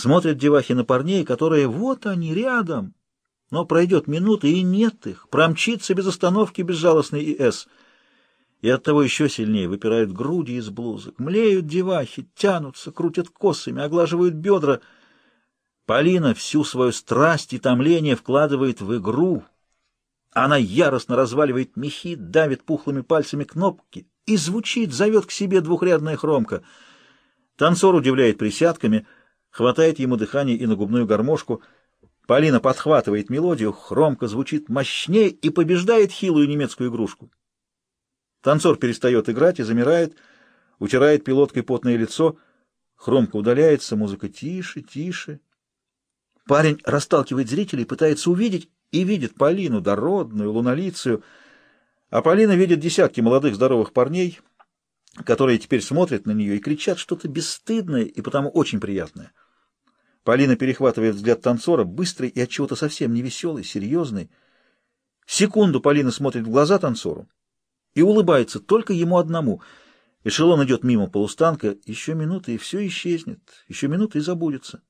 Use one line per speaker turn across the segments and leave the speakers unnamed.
Смотрят девахи на парней, которые вот они, рядом. Но пройдет минута, и нет их. Промчится без остановки безжалостный ИС. И оттого еще сильнее выпирают груди из блузок, млеют девахи, тянутся, крутят косами, оглаживают бедра. Полина всю свою страсть и томление вкладывает в игру. Она яростно разваливает мехи, давит пухлыми пальцами кнопки и звучит, зовет к себе двухрядная хромка. Танцор удивляет присядками, хватает ему дыхание и на губную гармошку — Полина подхватывает мелодию, хромко звучит мощнее и побеждает хилую немецкую игрушку. Танцор перестает играть и замирает, утирает пилоткой потное лицо. Хромко удаляется, музыка тише, тише. Парень расталкивает зрителей, пытается увидеть, и видит Полину, дородную, лунолицию. А Полина видит десятки молодых здоровых парней, которые теперь смотрят на нее и кричат что-то бесстыдное и потому очень приятное. Полина перехватывает взгляд танцора, быстрый и от чего-то совсем не веселый, серьезный. Секунду Полина смотрит в глаза танцору и улыбается только ему одному. Эшелон идет мимо полустанка. Еще минута, и все исчезнет. Еще минута, и забудется.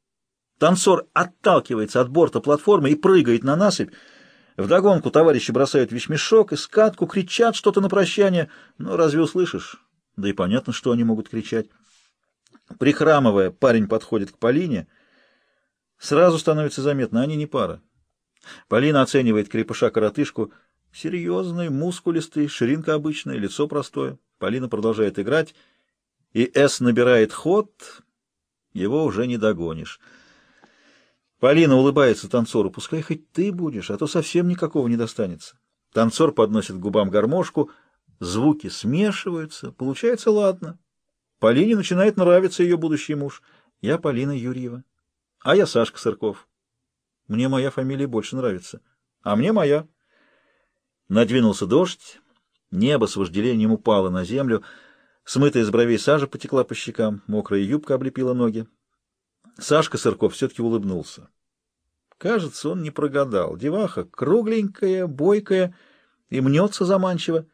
Танцор отталкивается от борта платформы и прыгает на насыпь. Вдогонку товарищи бросают вещмешок и скатку, кричат что-то на прощание. Но разве услышишь? Да и понятно, что они могут кричать. Прихрамывая, парень подходит к Полине — Сразу становится заметно, они не пара. Полина оценивает крепыша-коротышку. Серьезный, мускулистый, ширинка обычная, лицо простое. Полина продолжает играть, и С набирает ход, его уже не догонишь. Полина улыбается танцору. «Пускай хоть ты будешь, а то совсем никакого не достанется». Танцор подносит к губам гармошку, звуки смешиваются, получается ладно. Полине начинает нравиться ее будущий муж. Я Полина Юрьева. А я Сашка Сырков. Мне моя фамилия больше нравится. А мне моя. Надвинулся дождь, небо с вожделением упало на землю, смытая из бровей сажа потекла по щекам, мокрая юбка облепила ноги. Сашка Сырков все-таки улыбнулся. Кажется, он не прогадал. Деваха кругленькая, бойкая и мнется заманчиво.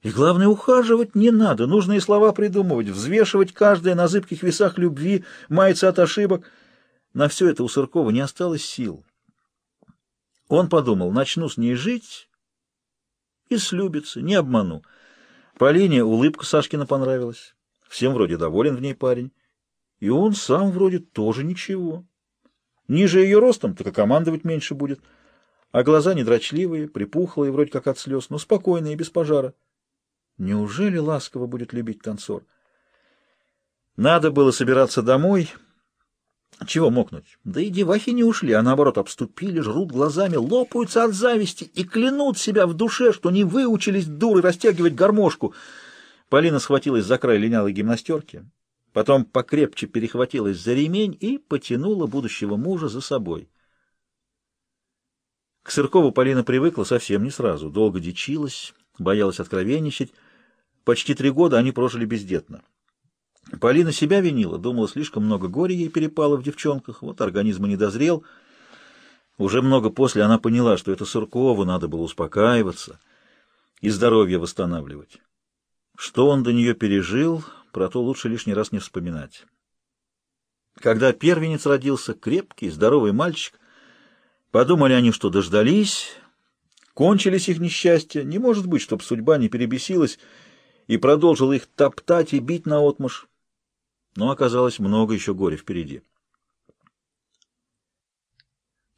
И главное, ухаживать не надо, нужные слова придумывать, взвешивать каждое на зыбких весах любви, маяться от ошибок — на все это у Сыркова не осталось сил. Он подумал, начну с ней жить и слюбиться, не обману. Полине улыбка Сашкина понравилась. Всем вроде доволен в ней парень. И он сам вроде тоже ничего. Ниже ее ростом, так и командовать меньше будет. А глаза недрочливые, припухлые, вроде как от слез, но спокойные, без пожара. Неужели ласково будет любить танцор? Надо было собираться домой чего мокнуть? Да и девахи не ушли, а наоборот обступили, жрут глазами, лопаются от зависти и клянут себя в душе, что не выучились дуры растягивать гармошку. Полина схватилась за край линялой гимнастерки, потом покрепче перехватилась за ремень и потянула будущего мужа за собой. К Сыркову Полина привыкла совсем не сразу, долго дичилась, боялась откровенничать. Почти три года они прожили бездетно. Полина себя винила, думала, слишком много горя ей перепало в девчонках, вот организм и не дозрел. Уже много после она поняла, что это Суркову надо было успокаиваться и здоровье восстанавливать. Что он до нее пережил, про то лучше лишний раз не вспоминать. Когда первенец родился, крепкий, здоровый мальчик, подумали они, что дождались, кончились их несчастья, не может быть, чтоб судьба не перебесилась и продолжила их топтать и бить наотмашь но оказалось много еще горя впереди.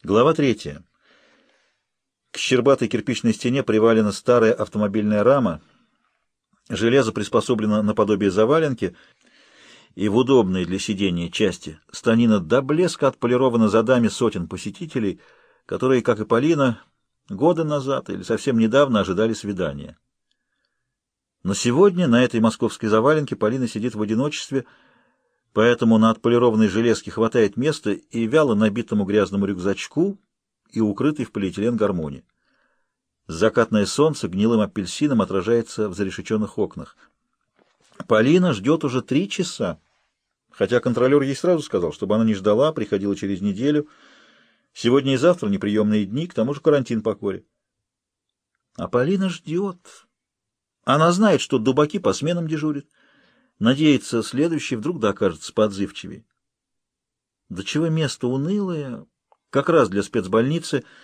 Глава третья. К щербатой кирпичной стене привалена старая автомобильная рама. Железо приспособлено наподобие заваленки, и в удобной для сидения части станина до блеска отполирована задами сотен посетителей, которые, как и Полина, года назад или совсем недавно ожидали свидания. Но сегодня на этой московской заваленке Полина сидит в одиночестве, поэтому на отполированной железке хватает места и вяло набитому грязному рюкзачку и укрытый в полиэтилен гармоне. Закатное солнце гнилым апельсином отражается в зарешеченных окнах. Полина ждет уже три часа, хотя контролер ей сразу сказал, чтобы она не ждала, приходила через неделю. Сегодня и завтра неприемные дни, к тому же карантин по коре. А Полина ждет. Она знает, что дубаки по сменам дежурят. Надеется, следующий вдруг да окажется поотзывчивее. До чего место унылое, как раз для спецбольницы —